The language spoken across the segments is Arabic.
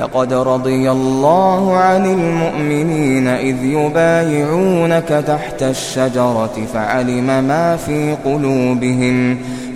لقد رضي الله عن المؤمنين إذ يبايعونك تحت الشجرة فعلم ما في قلوبهم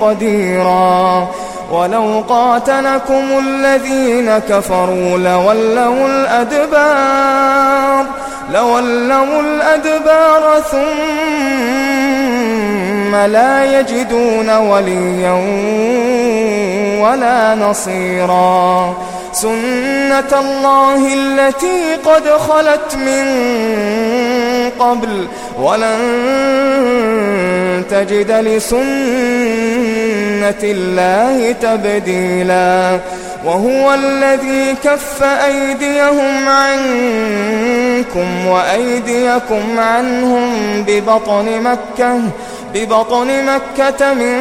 قديرا ولو قاتلكم الذين كفروا لولوا الأدبار لولوا الأدبار ثم لا يجدون وليا ولا نصيرا. سنة الله التي قد خلت من قبل ولن تجد لسنة آيات الله تبديلا. وهو الذي كف أيديهم عنكم وأيديكم عنهم ببطن مكة ببطن مكة من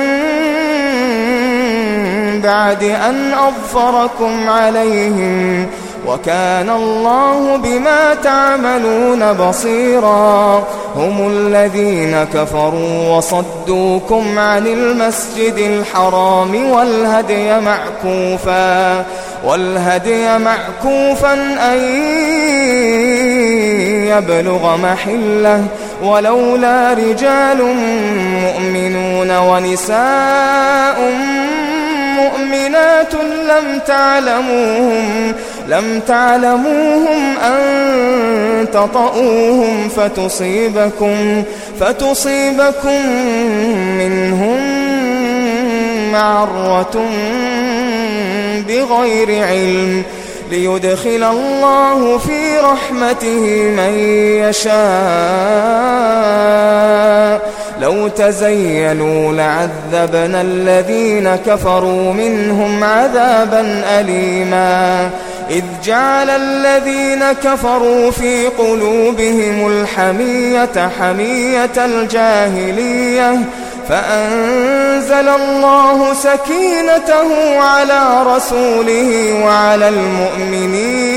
بعد أن أظفركم عليهم. وكان الله بما تعملون بصيرا. هم الذين كفروا وصدوكم عن المسجد الحرام والهدي معكوفا والهدي معكوفا أن يبلغ محلة. ولولا رجال مؤمنون ونساء مؤمنات لم تعلموهم. لم تعلموهم أن تطؤوهم فتصيبكم, فتصيبكم منهم معرة بغير علم ليدخل الله في رحمته من يشاء لو تزينوا لعذبنا الذين كفروا منهم عذابا أليما إذ جعل الذين كفروا في قلوبهم الحمية حمية الجاهلية فأنزل الله سكينته على رسوله وعلى المؤمنين.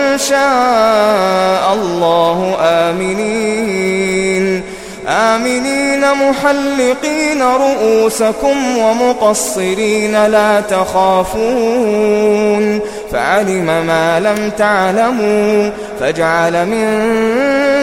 شاء الله. آمنين. آمنين محلقين رؤوسكم ومقصرين لا تخافون. فعلم ما لم تعلموا. فاجعل من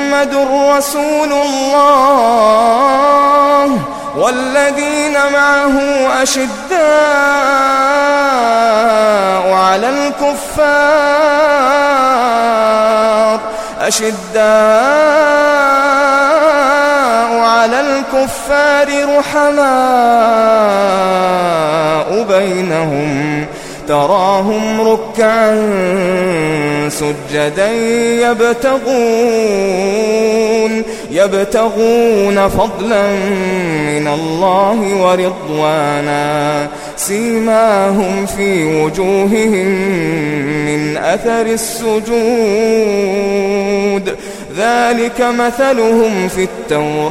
محمد رسول الله والذين معه أشداء على الكفار أشداء على الكفار رحماء بينهم. تراهم ركعا سجدا يبتغون يبتغون فضلا من الله ورضوانا. سيماهم في وجوههم من أثر السجود. ذلك مثلهم في التوراة.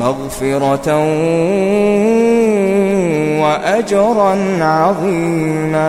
مغفرة وأجرا عظيما.